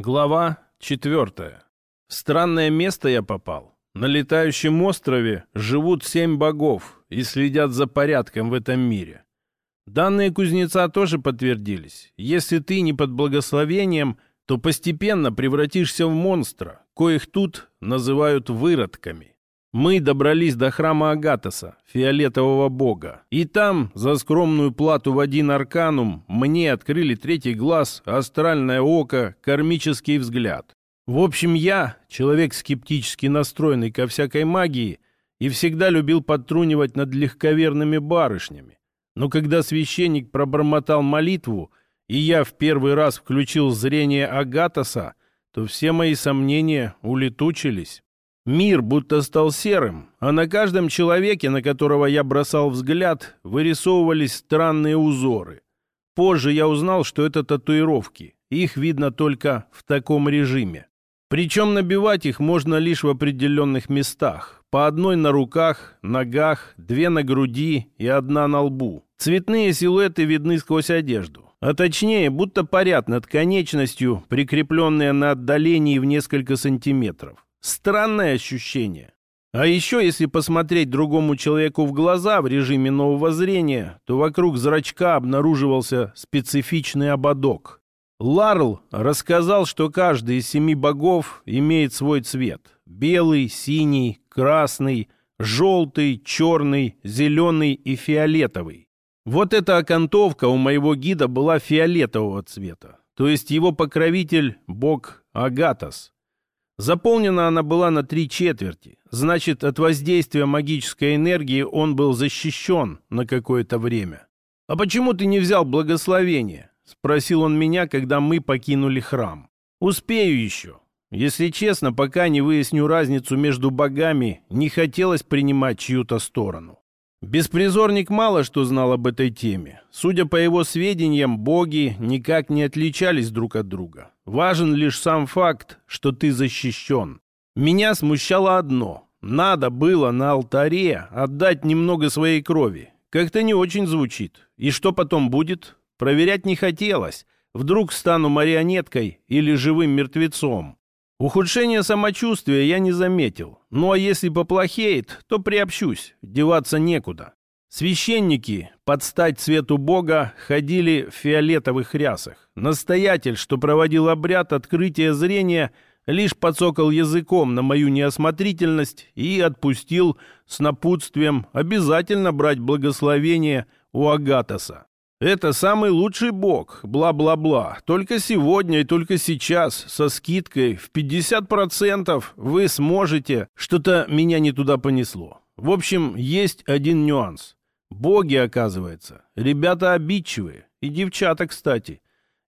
Глава четвертая. В странное место я попал. На летающем острове живут семь богов и следят за порядком в этом мире. Данные кузнеца тоже подтвердились. Если ты не под благословением, то постепенно превратишься в монстра, коих тут называют выродками. Мы добрались до храма Агатоса, фиолетового бога. И там, за скромную плату в один арканум, мне открыли третий глаз, астральное око, кармический взгляд. В общем, я, человек скептически настроенный ко всякой магии, и всегда любил подтрунивать над легковерными барышнями. Но когда священник пробормотал молитву, и я в первый раз включил зрение Агатоса, то все мои сомнения улетучились. Мир будто стал серым, а на каждом человеке, на которого я бросал взгляд, вырисовывались странные узоры. Позже я узнал, что это татуировки. Их видно только в таком режиме. Причем набивать их можно лишь в определенных местах. По одной на руках, ногах, две на груди и одна на лбу. Цветные силуэты видны сквозь одежду. А точнее, будто парят над конечностью, прикрепленные на отдалении в несколько сантиметров. Странное ощущение. А еще, если посмотреть другому человеку в глаза в режиме нового зрения, то вокруг зрачка обнаруживался специфичный ободок. Ларл рассказал, что каждый из семи богов имеет свой цвет. Белый, синий, красный, желтый, черный, зеленый и фиолетовый. Вот эта окантовка у моего гида была фиолетового цвета. То есть его покровитель – бог Агатос. Заполнена она была на три четверти. Значит, от воздействия магической энергии он был защищен на какое-то время. «А почему ты не взял благословение?» — спросил он меня, когда мы покинули храм. «Успею еще. Если честно, пока не выясню разницу между богами, не хотелось принимать чью-то сторону. Беспризорник мало что знал об этой теме. Судя по его сведениям, боги никак не отличались друг от друга. Важен лишь сам факт, что ты защищен. Меня смущало одно. Надо было на алтаре отдать немного своей крови. Как-то не очень звучит. И что потом будет? Проверять не хотелось. Вдруг стану марионеткой или живым мертвецом. Ухудшение самочувствия я не заметил. Ну а если поплохеет, то приобщусь. Деваться некуда. Священники, под стать цвету Бога, ходили в фиолетовых рясах. Настоятель, что проводил обряд открытия зрения, лишь подсокал языком на мою неосмотрительность и отпустил с напутствием обязательно брать благословение у Агатоса. Это самый лучший бог, бла-бла-бла. Только сегодня и только сейчас, со скидкой в 50% вы сможете... Что-то меня не туда понесло. В общем, есть один нюанс. Боги, оказывается, ребята обидчивые. И девчата, кстати.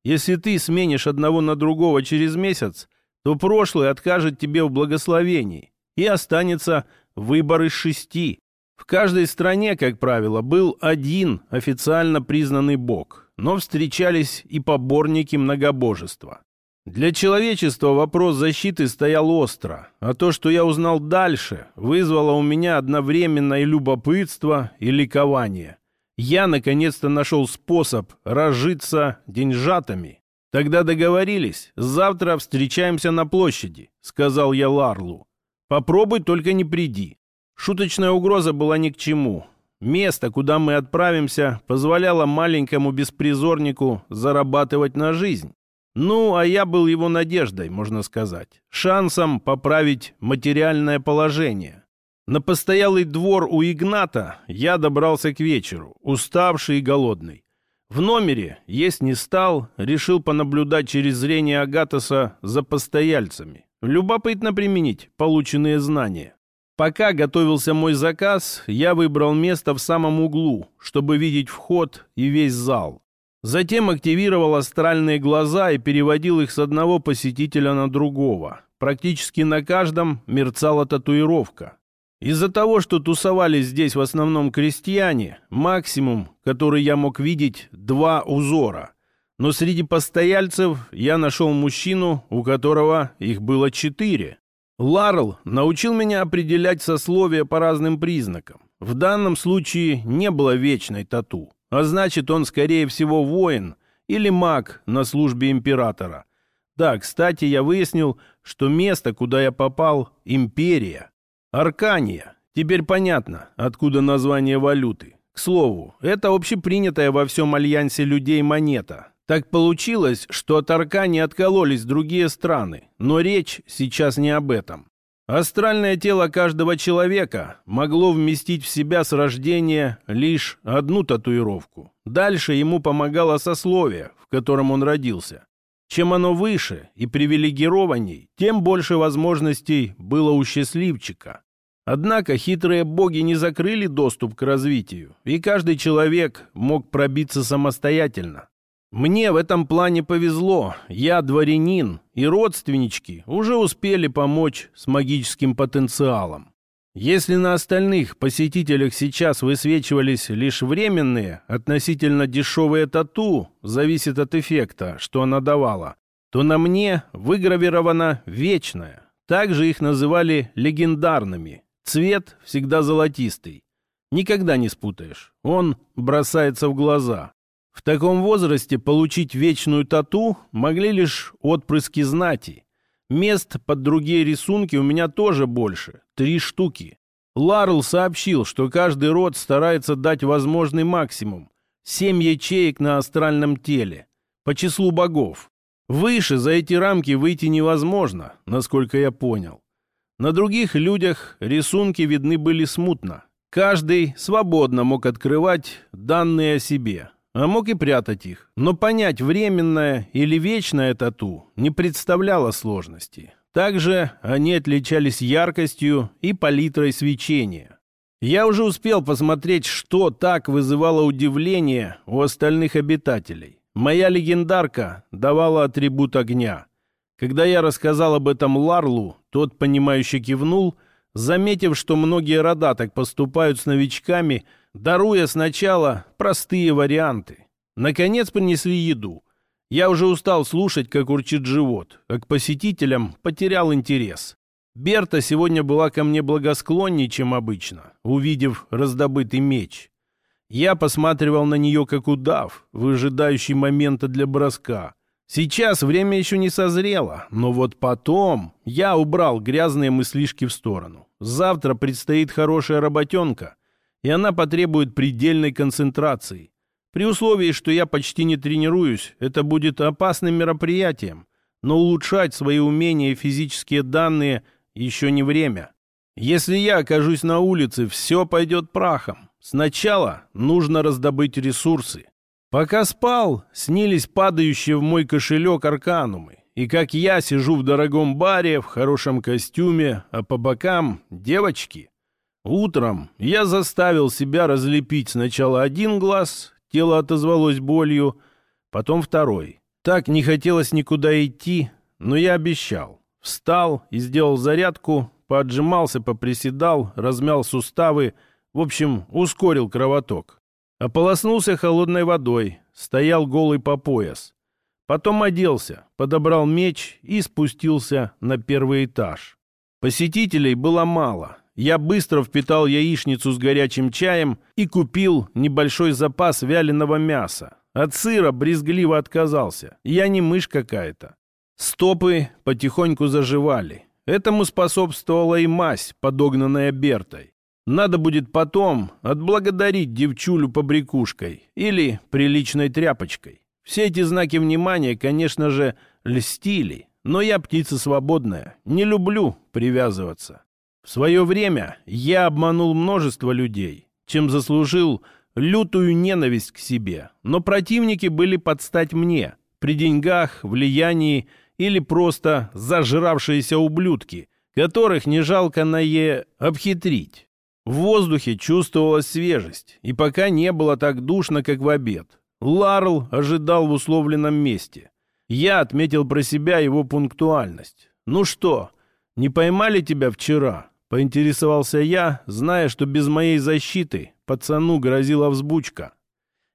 Если ты сменишь одного на другого через месяц, то прошлый откажет тебе в благословении. И останется выбор из шести. В каждой стране, как правило, был один официально признанный бог, но встречались и поборники многобожества. Для человечества вопрос защиты стоял остро, а то, что я узнал дальше, вызвало у меня одновременно и любопытство, и ликование. Я наконец-то нашел способ разжиться деньжатами. Тогда договорились, завтра встречаемся на площади, сказал я Ларлу. Попробуй только не приди. Шуточная угроза была ни к чему. Место, куда мы отправимся, позволяло маленькому беспризорнику зарабатывать на жизнь. Ну, а я был его надеждой, можно сказать, шансом поправить материальное положение. На постоялый двор у Игната я добрался к вечеру, уставший и голодный. В номере есть не стал, решил понаблюдать через зрение Агатоса за постояльцами. Любопытно применить полученные знания. Пока готовился мой заказ, я выбрал место в самом углу, чтобы видеть вход и весь зал. Затем активировал астральные глаза и переводил их с одного посетителя на другого. Практически на каждом мерцала татуировка. Из-за того, что тусовались здесь в основном крестьяне, максимум, который я мог видеть, два узора. Но среди постояльцев я нашел мужчину, у которого их было четыре. Ларл научил меня определять сословия по разным признакам. В данном случае не было вечной тату, а значит, он, скорее всего, воин или маг на службе императора. Да, кстати, я выяснил, что место, куда я попал, империя. Аркания. Теперь понятно, откуда название валюты. К слову, это общепринятая во всем альянсе людей монета. Так получилось, что от Аркании откололись другие страны, но речь сейчас не об этом. Астральное тело каждого человека могло вместить в себя с рождения лишь одну татуировку. Дальше ему помогало сословие, в котором он родился. Чем оно выше и привилегированней, тем больше возможностей было у счастливчика. Однако хитрые боги не закрыли доступ к развитию, и каждый человек мог пробиться самостоятельно. Мне в этом плане повезло. Я дворянин, и родственнички уже успели помочь с магическим потенциалом. Если на остальных посетителях сейчас высвечивались лишь временные, относительно дешевые тату, зависит от эффекта, что она давала, то на мне выгравирована вечная. Также их называли легендарными. Цвет всегда золотистый. Никогда не спутаешь. Он бросается в глаза. В таком возрасте получить вечную тату могли лишь отпрыски знати. Мест под другие рисунки у меня тоже больше. Три штуки. Ларл сообщил, что каждый род старается дать возможный максимум. Семь ячеек на астральном теле. По числу богов. Выше за эти рамки выйти невозможно, насколько я понял. На других людях рисунки видны были смутно. Каждый свободно мог открывать данные о себе а мог и прятать их. Но понять, временное или вечное тату не представляло сложности. Также они отличались яркостью и палитрой свечения. Я уже успел посмотреть, что так вызывало удивление у остальных обитателей. Моя легендарка давала атрибут огня. Когда я рассказал об этом Ларлу, тот, понимающе кивнул, заметив, что многие рода так поступают с новичками – даруя сначала простые варианты. Наконец принесли еду. Я уже устал слушать, как урчит живот, а к посетителям потерял интерес. Берта сегодня была ко мне благосклоннее, чем обычно, увидев раздобытый меч. Я посматривал на нее как удав, выжидающий момента для броска. Сейчас время еще не созрело, но вот потом я убрал грязные мыслишки в сторону. Завтра предстоит хорошая работенка, и она потребует предельной концентрации. При условии, что я почти не тренируюсь, это будет опасным мероприятием, но улучшать свои умения и физические данные еще не время. Если я окажусь на улице, все пойдет прахом. Сначала нужно раздобыть ресурсы. Пока спал, снились падающие в мой кошелек арканумы. И как я сижу в дорогом баре, в хорошем костюме, а по бокам девочки. Утром я заставил себя разлепить сначала один глаз, тело отозвалось болью, потом второй. Так не хотелось никуда идти, но я обещал. Встал и сделал зарядку, поотжимался, поприседал, размял суставы, в общем, ускорил кровоток. Ополоснулся холодной водой, стоял голый по пояс. Потом оделся, подобрал меч и спустился на первый этаж. Посетителей было мало, я быстро впитал яичницу с горячим чаем и купил небольшой запас вяленого мяса. От сыра брезгливо отказался. Я не мышь какая-то. Стопы потихоньку заживали. Этому способствовала и мазь, подогнанная Бертой. Надо будет потом отблагодарить девчулю побрякушкой или приличной тряпочкой. Все эти знаки внимания, конечно же, льстили, но я птица свободная, не люблю привязываться. В свое время я обманул множество людей, чем заслужил лютую ненависть к себе. Но противники были под стать мне, при деньгах, влиянии или просто зажравшиеся ублюдки, которых не жалко на е обхитрить. В воздухе чувствовалась свежесть, и пока не было так душно, как в обед. Ларл ожидал в условленном месте. Я отметил про себя его пунктуальность. «Ну что, не поймали тебя вчера?» Поинтересовался я, зная, что без моей защиты пацану грозила взбучка.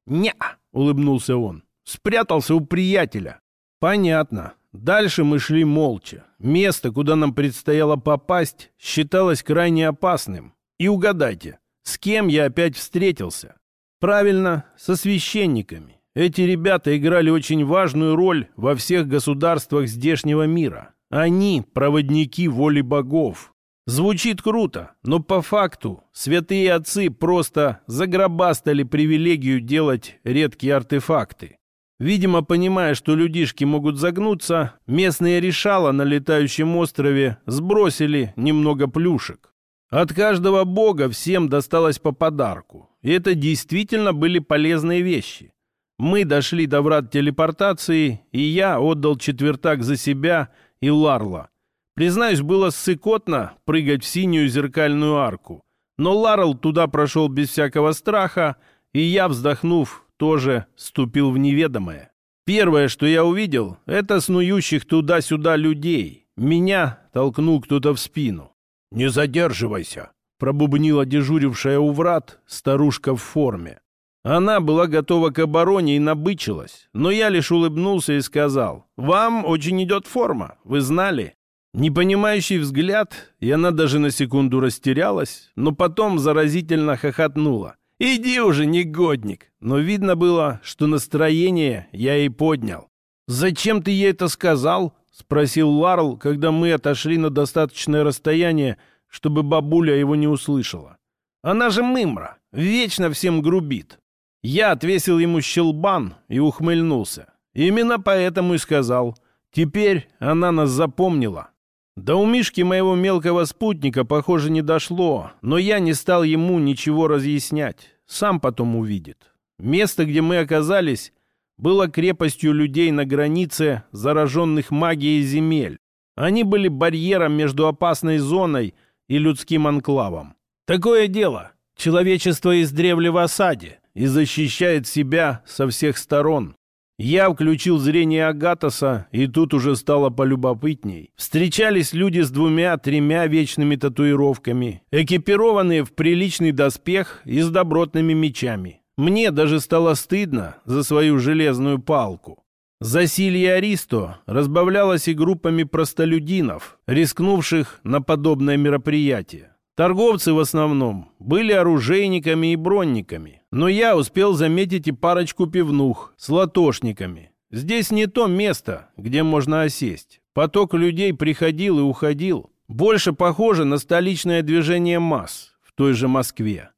не улыбнулся он. «Спрятался у приятеля». «Понятно. Дальше мы шли молча. Место, куда нам предстояло попасть, считалось крайне опасным. И угадайте, с кем я опять встретился? Правильно, со священниками. Эти ребята играли очень важную роль во всех государствах здешнего мира. Они – проводники воли богов. Звучит круто, но по факту святые отцы просто загробастали привилегию делать редкие артефакты. Видимо, понимая, что людишки могут загнуться, местные решала на летающем острове сбросили немного плюшек. От каждого бога всем досталось по подарку. И это действительно были полезные вещи. Мы дошли до врат телепортации, и я отдал четвертак за себя и Ларла. Признаюсь, было ссыкотно прыгать в синюю зеркальную арку. Но Ларл туда прошел без всякого страха, и я, вздохнув, тоже ступил в неведомое. Первое, что я увидел, это снующих туда-сюда людей. Меня толкнул кто-то в спину. «Не задерживайся!» — пробубнила дежурившая у врат старушка в форме. Она была готова к обороне и набычилась, но я лишь улыбнулся и сказал, «Вам очень идет форма, вы знали?» Непонимающий взгляд, и она даже на секунду растерялась, но потом заразительно хохотнула. «Иди уже, негодник!» Но видно было, что настроение я и поднял. «Зачем ты ей это сказал?» — спросил Ларл, когда мы отошли на достаточное расстояние, чтобы бабуля его не услышала. «Она же мымра, вечно всем грубит». Я отвесил ему щелбан и ухмыльнулся. Именно поэтому и сказал. Теперь она нас запомнила. До у Мишки моего мелкого спутника, похоже, не дошло, но я не стал ему ничего разъяснять. Сам потом увидит. Место, где мы оказались, было крепостью людей на границе зараженных магией земель. Они были барьером между опасной зоной и людским анклавом. Такое дело. Человечество издревле в осаде и защищает себя со всех сторон. Я включил зрение Агатоса, и тут уже стало полюбопытней. Встречались люди с двумя-тремя вечными татуировками, экипированные в приличный доспех и с добротными мечами. Мне даже стало стыдно за свою железную палку. Засилье Аристо разбавлялось и группами простолюдинов, рискнувших на подобное мероприятие. Торговцы в основном были оружейниками и бронниками, но я успел заметить и парочку пивнух с латошниками. Здесь не то место, где можно осесть. Поток людей приходил и уходил. Больше похоже на столичное движение масс в той же Москве.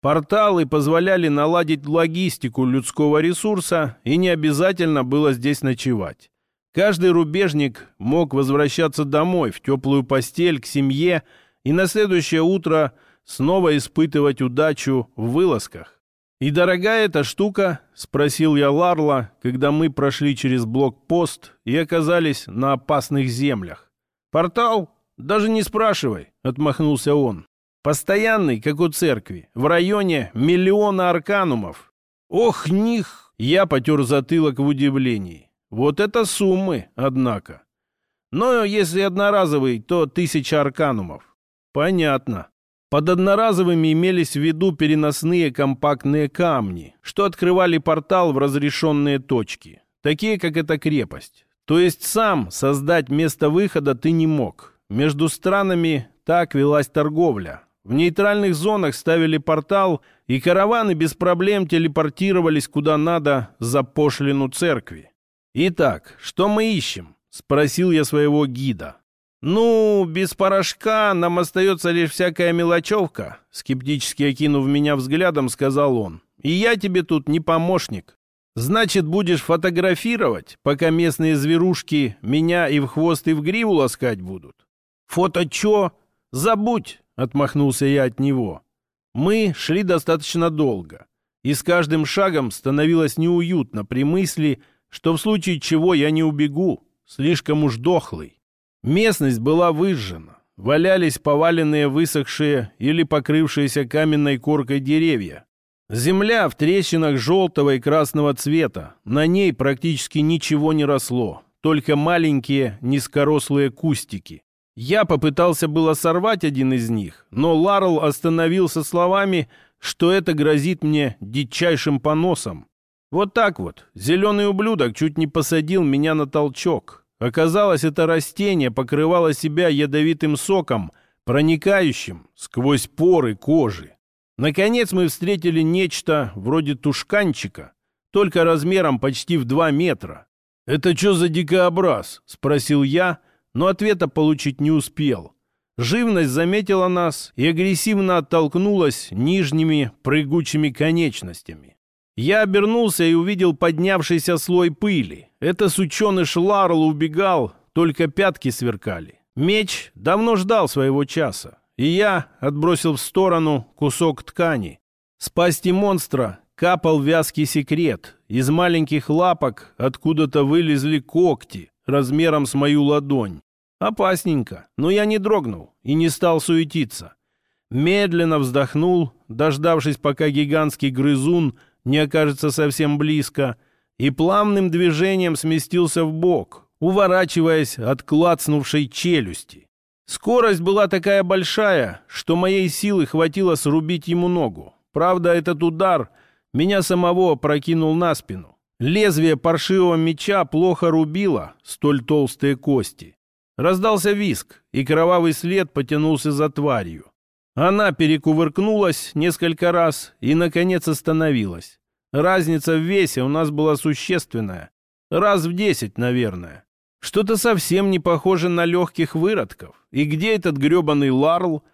Порталы позволяли наладить логистику людского ресурса, и не обязательно было здесь ночевать. Каждый рубежник мог возвращаться домой в теплую постель к семье и на следующее утро снова испытывать удачу в вылазках. «И дорогая эта штука?» — спросил я Ларла, когда мы прошли через блокпост и оказались на опасных землях. «Портал? Даже не спрашивай», — отмахнулся он. «Постоянный, как у церкви, в районе миллиона арканумов». «Ох, них!» — я потер затылок в удивлении. «Вот это суммы, однако. Но если одноразовый, то тысяча арканумов. Понятно. Под одноразовыми имелись в виду переносные компактные камни, что открывали портал в разрешенные точки, такие как эта крепость. То есть сам создать место выхода ты не мог. Между странами так велась торговля. В нейтральных зонах ставили портал, и караваны без проблем телепортировались куда надо за пошлину церкви. «Итак, что мы ищем?» — спросил я своего гида. «Ну, без порошка нам остается лишь всякая мелочевка», скептически окинув меня взглядом, сказал он. «И я тебе тут не помощник. Значит, будешь фотографировать, пока местные зверушки меня и в хвост, и в гриву ласкать будут?» «Фото чё? Забудь!» — отмахнулся я от него. Мы шли достаточно долго, и с каждым шагом становилось неуютно при мысли, что в случае чего я не убегу, слишком уж дохлый. Местность была выжжена. Валялись поваленные, высохшие или покрывшиеся каменной коркой деревья. Земля в трещинах желтого и красного цвета. На ней практически ничего не росло, только маленькие низкорослые кустики. Я попытался было сорвать один из них, но Ларл остановился словами, что это грозит мне дичайшим поносом. Вот так вот, зеленый ублюдок чуть не посадил меня на толчок. Оказалось, это растение покрывало себя ядовитым соком, проникающим сквозь поры кожи. Наконец мы встретили нечто вроде тушканчика, только размером почти в два метра. «Это что за дикообраз?» — спросил я, но ответа получить не успел. Живность заметила нас и агрессивно оттолкнулась нижними прыгучими конечностями. Я обернулся и увидел поднявшийся слой пыли. Это сученыш Ларл убегал, только пятки сверкали. Меч давно ждал своего часа, и я отбросил в сторону кусок ткани. С пасти монстра капал вязкий секрет. Из маленьких лапок откуда-то вылезли когти размером с мою ладонь. Опасненько, но я не дрогнул и не стал суетиться. Медленно вздохнул, дождавшись, пока гигантский грызун не окажется совсем близко, и плавным движением сместился в бок, уворачиваясь от клацнувшей челюсти. Скорость была такая большая, что моей силы хватило срубить ему ногу. Правда, этот удар меня самого прокинул на спину. Лезвие паршивого меча плохо рубило столь толстые кости. Раздался виск, и кровавый след потянулся за тварью. Она перекувыркнулась несколько раз и, наконец, остановилась. Разница в весе у нас была существенная. Раз в десять, наверное. Что-то совсем не похоже на легких выродков. И где этот гребаный Ларл?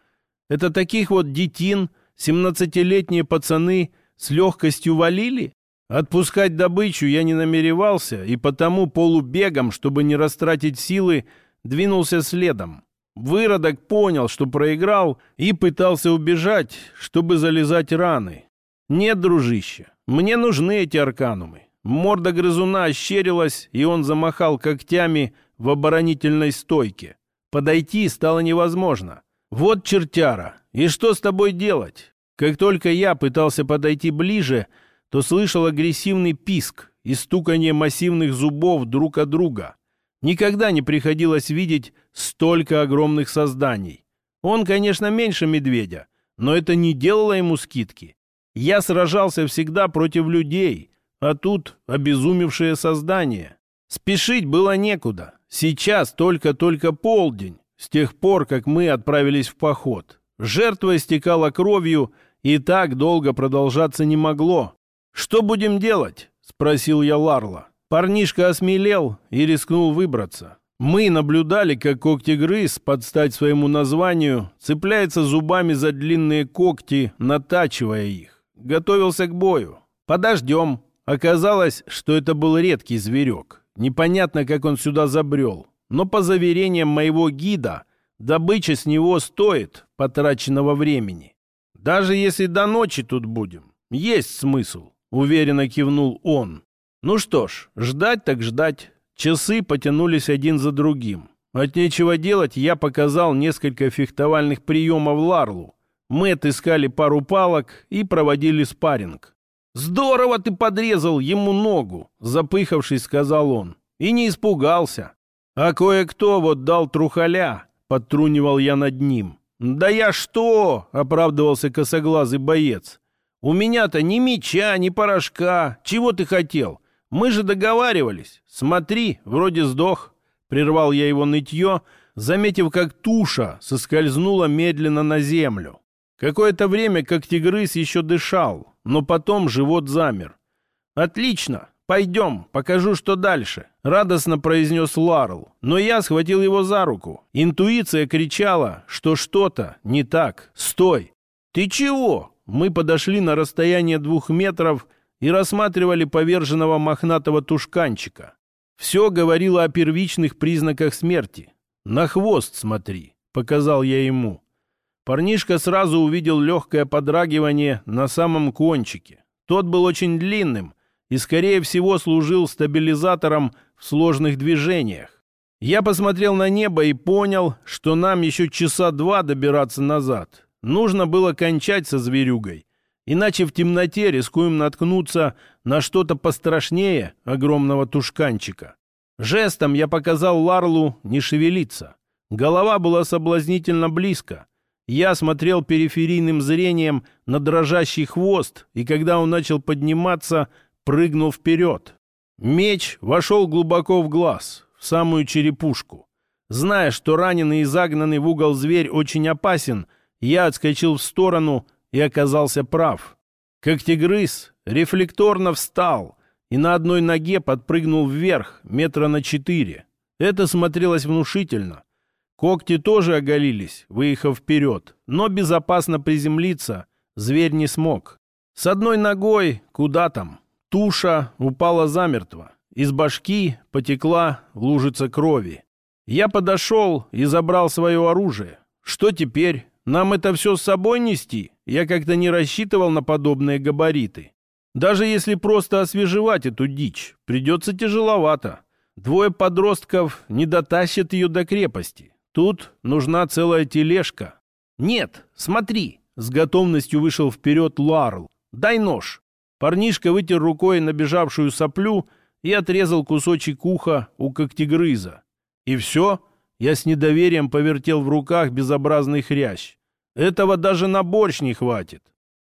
Это таких вот детин, семнадцатилетние пацаны с легкостью валили? Отпускать добычу я не намеревался, и потому полубегом, чтобы не растратить силы, двинулся следом. Выродок понял, что проиграл, и пытался убежать, чтобы залезать раны. «Нет, дружище, мне нужны эти арканумы». Морда грызуна ощерилась, и он замахал когтями в оборонительной стойке. Подойти стало невозможно. «Вот чертяра! И что с тобой делать?» Как только я пытался подойти ближе, то слышал агрессивный писк и стукание массивных зубов друг от друга. Никогда не приходилось видеть столько огромных созданий. Он, конечно, меньше медведя, но это не делало ему скидки. Я сражался всегда против людей, а тут обезумевшее создание. Спешить было некуда. Сейчас только-только полдень, с тех пор, как мы отправились в поход. Жертва истекала кровью, и так долго продолжаться не могло. «Что будем делать?» — спросил я Ларла. Парнишка осмелел и рискнул выбраться. Мы наблюдали, как когтегрыз, под стать своему названию, цепляется зубами за длинные когти, натачивая их. Готовился к бою. Подождем. Оказалось, что это был редкий зверек. Непонятно, как он сюда забрел. Но по заверениям моего гида, добыча с него стоит потраченного времени. Даже если до ночи тут будем, есть смысл, уверенно кивнул он. Ну что ж, ждать так ждать. Часы потянулись один за другим. От нечего делать я показал несколько фехтовальных приемов Ларлу. Мы отыскали пару палок и проводили спарринг. «Здорово ты подрезал ему ногу!» — запыхавшись, сказал он. И не испугался. А кое-кто вот дал трухаля, — подтрунивал я над ним. «Да я что?» — оправдывался косоглазый боец. «У меня-то ни меча, ни порошка. Чего ты хотел? Мы же договаривались. Смотри, вроде сдох. Прервал я его нытье, заметив, как туша соскользнула медленно на землю. Какое-то время как тигрыс еще дышал, но потом живот замер. «Отлично! Пойдем, покажу, что дальше!» — радостно произнес Ларл. Но я схватил его за руку. Интуиция кричала, что что-то не так. «Стой!» «Ты чего?» Мы подошли на расстояние двух метров и рассматривали поверженного мохнатого тушканчика. Все говорило о первичных признаках смерти. «На хвост смотри», — показал я ему. Парнишка сразу увидел легкое подрагивание на самом кончике. Тот был очень длинным и, скорее всего, служил стабилизатором в сложных движениях. Я посмотрел на небо и понял, что нам еще часа два добираться назад. Нужно было кончать со зверюгой Иначе в темноте рискуем наткнуться на что-то пострашнее огромного тушканчика. Жестом я показал Ларлу не шевелиться. Голова была соблазнительно близко. Я смотрел периферийным зрением на дрожащий хвост, и когда он начал подниматься, прыгнул вперед. Меч вошел глубоко в глаз, в самую черепушку. Зная, что раненый и загнанный в угол зверь очень опасен, я отскочил в сторону — и оказался прав. Когтегрыз рефлекторно встал, и на одной ноге подпрыгнул вверх метра на четыре. Это смотрелось внушительно. Когти тоже оголились, выехав вперед, но безопасно приземлиться зверь не смог. С одной ногой, куда там, туша упала замертво. Из башки потекла лужица крови. Я подошел и забрал свое оружие. Что теперь? Нам это все с собой нести? Я как-то не рассчитывал на подобные габариты. Даже если просто освежевать эту дичь, придется тяжеловато. Двое подростков не дотащат ее до крепости. Тут нужна целая тележка. Нет, смотри, с готовностью вышел вперед Ларл. Дай нож. Парнишка вытер рукой набежавшую соплю и отрезал кусочек уха у когтегрыза. И все? Я с недоверием повертел в руках безобразный хрящ. Этого даже на борщ не хватит.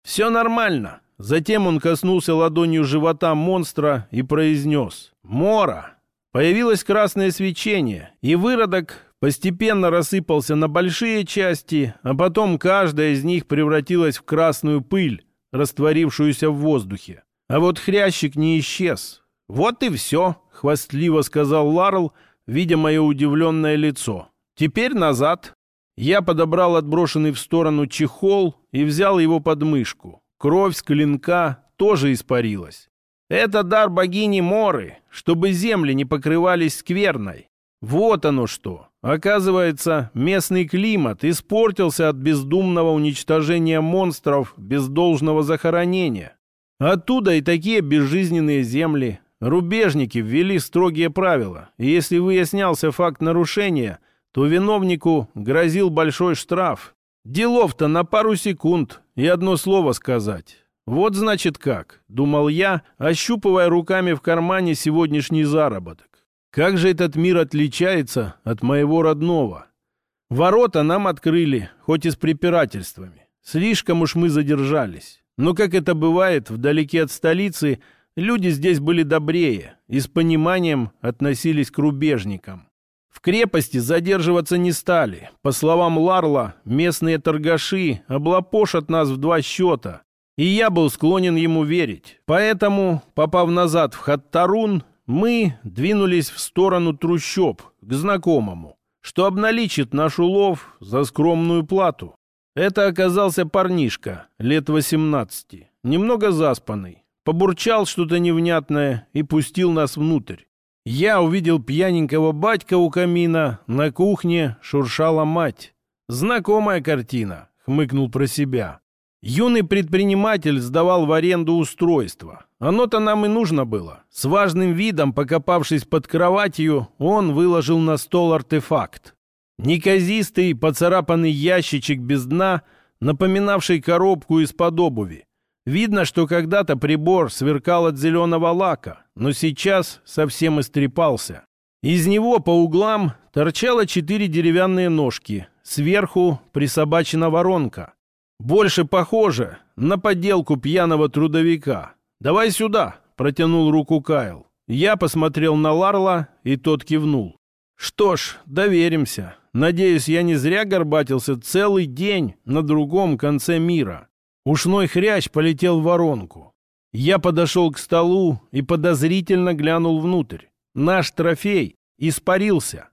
Все нормально. Затем он коснулся ладонью живота монстра и произнес «Мора!». Появилось красное свечение, и выродок постепенно рассыпался на большие части, а потом каждая из них превратилась в красную пыль, растворившуюся в воздухе. А вот хрящик не исчез. «Вот и все», — хвастливо сказал Ларл, видя мое удивленное лицо. «Теперь назад». Я подобрал отброшенный в сторону чехол и взял его под мышку. Кровь с клинка тоже испарилась. Это дар богини Моры, чтобы земли не покрывались скверной. Вот оно что. Оказывается, местный климат испортился от бездумного уничтожения монстров без должного захоронения. Оттуда и такие безжизненные земли. Рубежники ввели строгие правила, и если выяснялся факт нарушения, то виновнику грозил большой штраф. Делов-то на пару секунд и одно слово сказать. Вот значит как, думал я, ощупывая руками в кармане сегодняшний заработок. Как же этот мир отличается от моего родного? Ворота нам открыли, хоть и с препирательствами. Слишком уж мы задержались. Но, как это бывает, вдалеке от столицы люди здесь были добрее и с пониманием относились к рубежникам. В крепости задерживаться не стали. По словам Ларла, местные торгаши облапошат нас в два счета. И я был склонен ему верить. Поэтому, попав назад в Хаттарун, мы двинулись в сторону трущоб, к знакомому, что обналичит наш улов за скромную плату. Это оказался парнишка, лет 18, немного заспанный. Побурчал что-то невнятное и пустил нас внутрь. Я увидел пьяненького батька у камина, на кухне шуршала мать. Знакомая картина, хмыкнул про себя. Юный предприниматель сдавал в аренду устройство. Оно-то нам и нужно было. С важным видом, покопавшись под кроватью, он выложил на стол артефакт. Неказистый, поцарапанный ящичек без дна, напоминавший коробку из-под обуви. Видно, что когда-то прибор сверкал от зеленого лака, но сейчас совсем истрепался. Из него по углам торчало четыре деревянные ножки, сверху присобачена воронка. Больше похоже на подделку пьяного трудовика. «Давай сюда!» — протянул руку Кайл. Я посмотрел на Ларла, и тот кивнул. «Что ж, доверимся. Надеюсь, я не зря горбатился целый день на другом конце мира. Ушной хрящ полетел в воронку. Я подошел к столу и подозрительно глянул внутрь. Наш трофей испарился.